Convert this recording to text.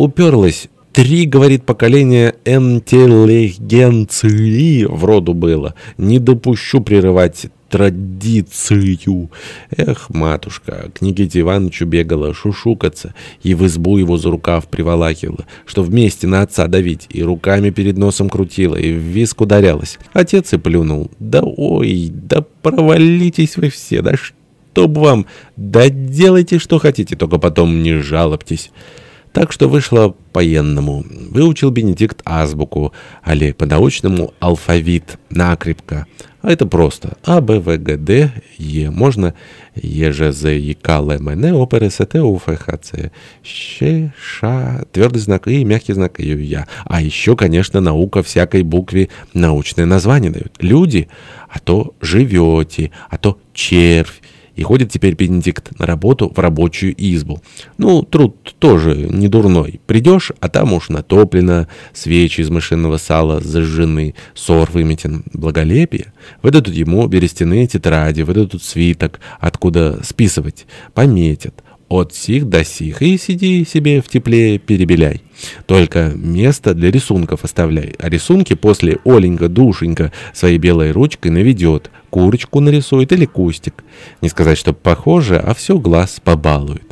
Уперлась. Три, говорит, поколения интеллигенции в роду было. Не допущу прерывать традицию. Эх, матушка, к Никите Ивановичу бегала шушукаться и в избу его за рукав приволакивала, что вместе на отца давить, и руками перед носом крутила, и в виск ударялась. Отец и плюнул. Да ой, да провалитесь вы все, да чтоб вам, да делайте, что хотите, только потом не жалобтесь. Так что вышло по-енному. Выучил Бенедикт азбуку, али по-научному алфавит, накрепко. А это просто. А, Б, В, Г, Д, Е. Можно Е, Ж, З, И, К, Л, М, Н, О, П, Р, С, Т, У, Ф, Х, Ц, Щ, Ш, твердый знак И, мягкий знак И, Я. А еще, конечно, наука всякой букве научное название дает. Люди, а то живете, а то червь. И ходит теперь Бенедикт на работу в рабочую избу. Ну, труд тоже не дурной. Придешь, а там уж натоплено, свечи из машинного сала зажжены, сор выметен. Благолепие. Выдадут ему берестяные тетради, выдадут свиток, откуда списывать. Пометят от сих до сих, и сиди себе в тепле перебеляй. Только место для рисунков оставляй, а рисунки после Оленька-душенька своей белой ручкой наведет, курочку нарисует или кустик. Не сказать, что похоже, а все глаз побалует.